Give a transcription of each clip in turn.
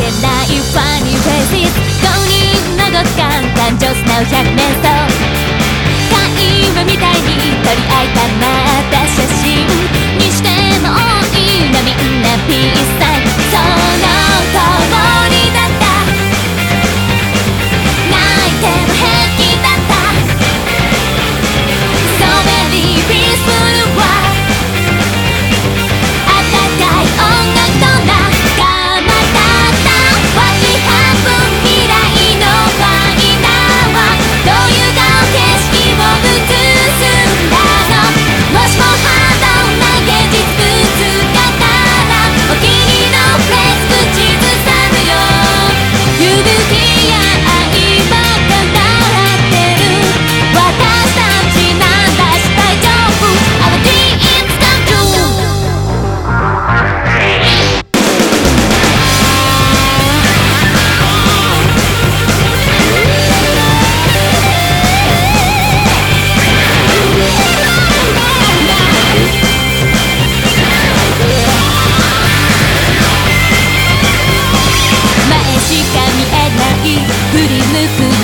けない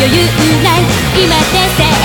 余裕ない今でさ